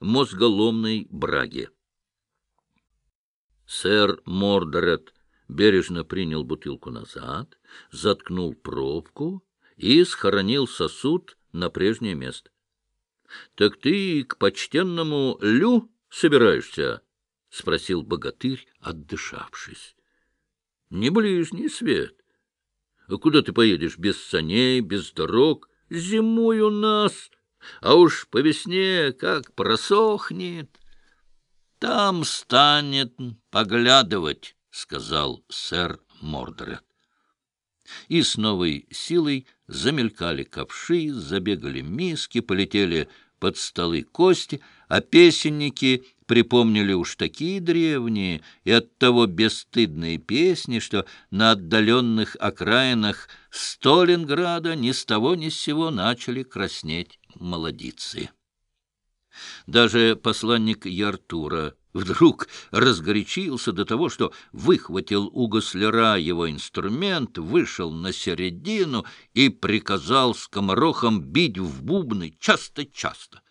мозголомной браге. Сэр Мордорет бережно принял бутылку назад, заткнул пробку и схоронил сосуд на прежнее место. — Так ты к почтенному Лю собираешься? — спросил богатырь, отдышавшись. — Не ближний свет. Куда ты поедешь без саней, без дорог? Зимой у нас, а уж по весне как просохнет. Там станет поглядывать, — сказал сэр Мордред. И с новой силой замелькали ковши, забегали миски, полетели под столы кости, а песенники припомнили уж такие древние и оттого бесстыдные песни, что на отдаленных окраинах Сталинграда ни с того ни с сего начали краснеть молодицы. Даже посланник Яртура вдруг разгорячился до того, что выхватил у госляра его инструмент, вышел на середину и приказал скоморохам бить в бубны часто-часто.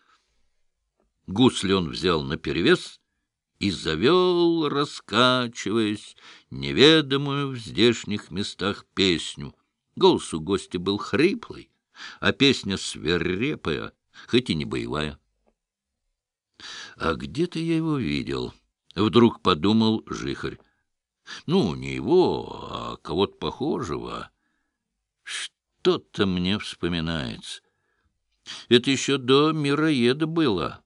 Гусли он взял наперевес и завел, раскачиваясь, неведомую в здешних местах песню. Голос у гостя был хриплый, а песня свирепая, хоть и не боевая. А где-то я его видел. Вдруг подумал Жихарь. Ну, не его, а кого-то похожего. Что-то мне вспоминается. Это еще до мироеда было.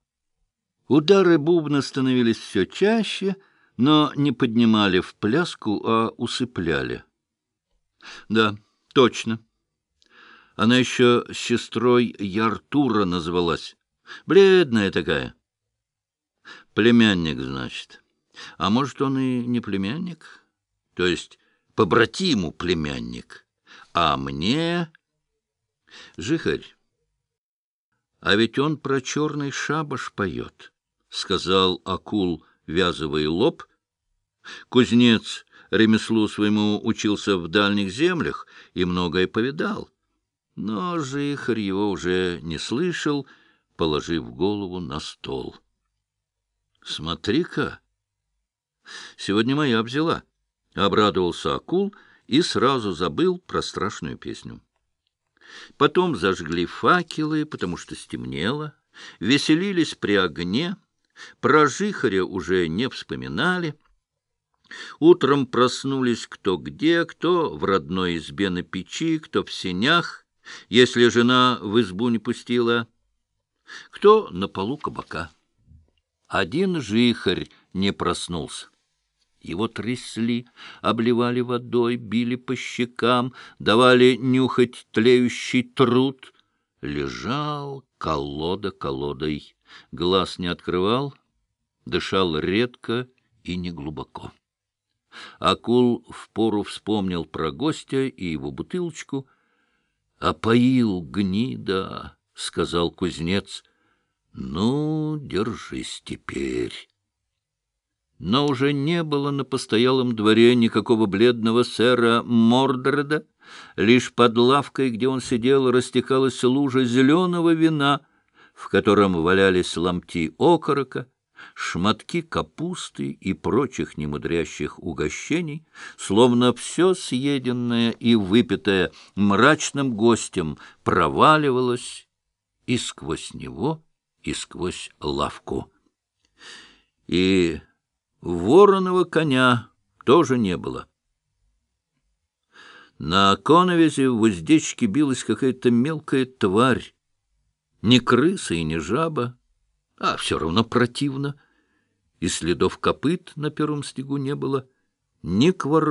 Удары бубна становились все чаще, но не поднимали в пляску, а усыпляли. Да, точно. Она еще сестрой Яртура называлась. Бледная такая. Племянник, значит. А может, он и не племянник? То есть побратиму племянник. А мне... Жихарь, а ведь он про черный шабаш поет. — сказал акул, вязывая лоб. Кузнец ремеслу своему учился в дальних землях и многое повидал. Но жихарь его уже не слышал, положив голову на стол. — Смотри-ка! Сегодня моя взяла. Обрадовался акул и сразу забыл про страшную песню. Потом зажгли факелы, потому что стемнело, веселились при огне — про жихаря уже не вспоминали. Утром проснулись кто где, кто в родной избе на печи, кто в сенях, если жена в избу не пустила, кто на полу кабака. Один жихарь не проснулся. Его трясли, обливали водой, били по щекам, давали нюхать тлеющий труд. Лежал колода колодой глаз не открывал, дышал редко и неглубоко. Акул впору вспомнил про гостя и его бутылочку. — Опоил гнида, — сказал кузнец. — Ну, держись теперь. Но уже не было на постоялом дворе никакого бледного сэра Мордреда. Лишь под лавкой, где он сидел, растекалась лужа зеленого вина — в котором валялись ломти окорока, шматки капусты и прочих немудрящих угощений, словно все съеденное и выпитое мрачным гостем проваливалось и сквозь него, и сквозь лавку. И вороного коня тоже не было. На коновизе в уздечке билась какая-то мелкая тварь, ни крыса и ни жаба, а все равно противно. И следов копыт на первом снегу не было, ни кворов.